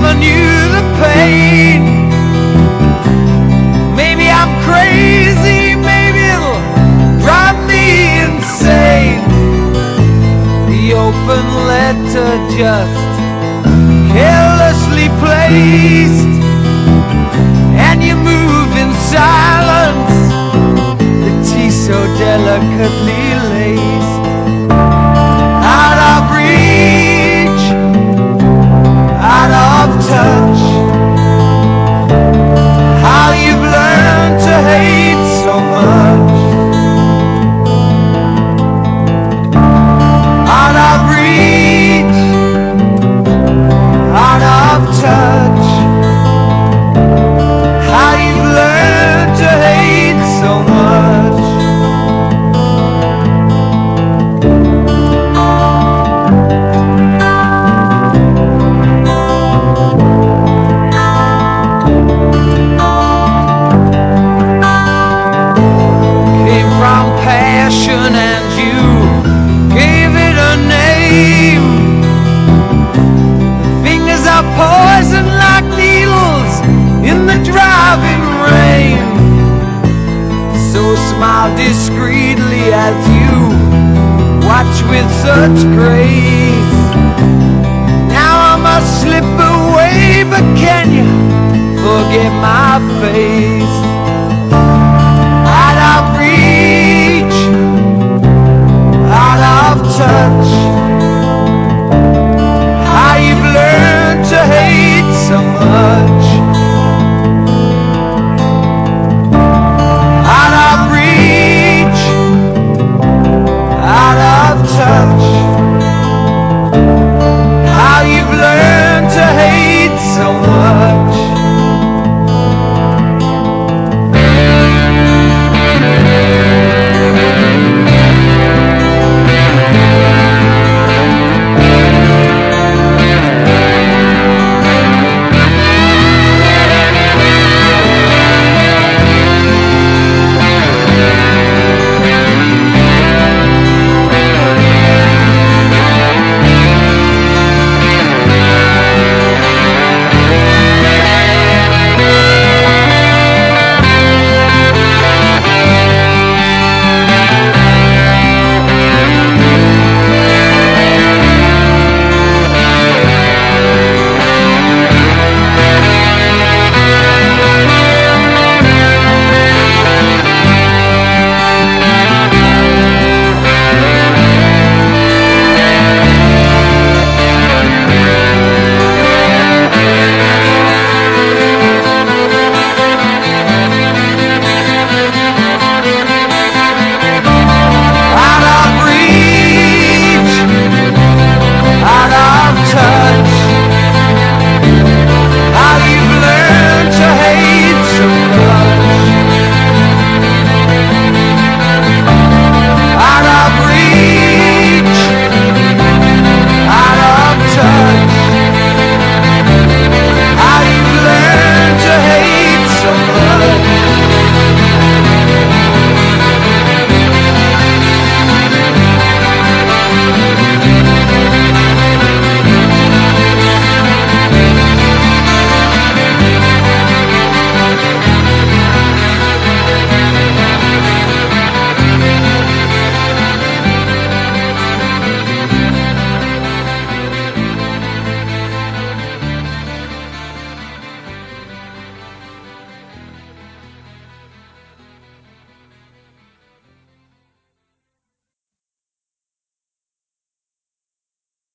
never knew the pain. Maybe I'm crazy, maybe it'll drive me insane. The open letter just carelessly placed. With such great. Now I must slip away, but can you forget my face?